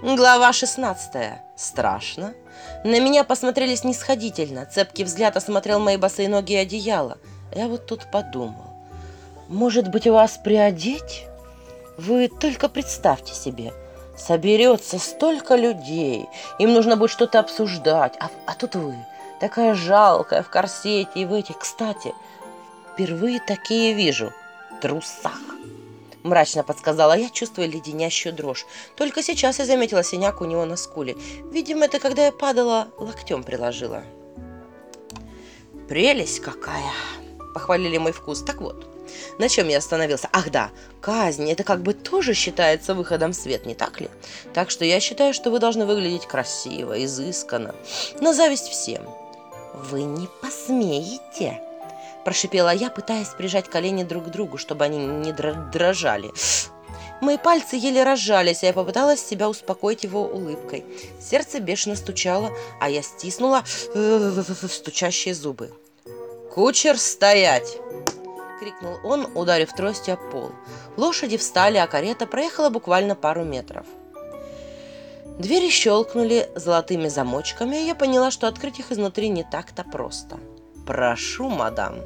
Глава 16. Страшно. На меня посмотрели снисходительно. Цепкий взгляд осмотрел мои босые ноги и одеяло. Я вот тут подумал. Может быть, вас приодеть? Вы только представьте себе. Соберется столько людей. Им нужно будет что-то обсуждать. А, а тут вы, такая жалкая, в корсете и в этих. Кстати, впервые такие вижу. Трусах мрачно подсказала я, чувствуя леденящую дрожь. Только сейчас я заметила синяк у него на скуле. Видимо, это когда я падала, локтем приложила. «Прелесть какая!» – похвалили мой вкус. Так вот, на чем я остановился? Ах да, казнь – это как бы тоже считается выходом в свет, не так ли? Так что я считаю, что вы должны выглядеть красиво, изысканно, на зависть всем. Вы не посмеете прошипела я, пытаясь прижать колени друг к другу, чтобы они не дрожали. Мои пальцы еле разжались, а я попыталась себя успокоить его улыбкой. Сердце бешено стучало, а я стиснула э, стучащие зубы. «Кучер, стоять!» — крикнул он, ударив тростью о пол. Лошади встали, а карета проехала буквально пару метров. Двери щелкнули золотыми замочками, и я поняла, что открыть их изнутри не так-то просто. «Прошу, мадам».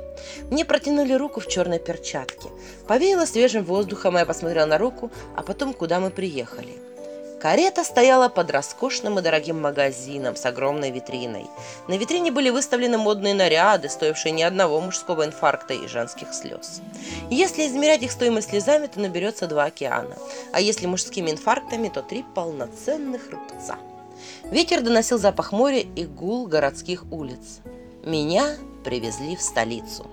Мне протянули руку в черной перчатке. Повеяло свежим воздухом, и я посмотрела на руку, а потом, куда мы приехали. Карета стояла под роскошным и дорогим магазином с огромной витриной. На витрине были выставлены модные наряды, стоившие ни одного мужского инфаркта и женских слез. Если измерять их стоимость слезами, то наберется два океана, а если мужскими инфарктами, то три полноценных рубца. Ветер доносил запах моря и гул городских улиц. Меня привезли в столицу.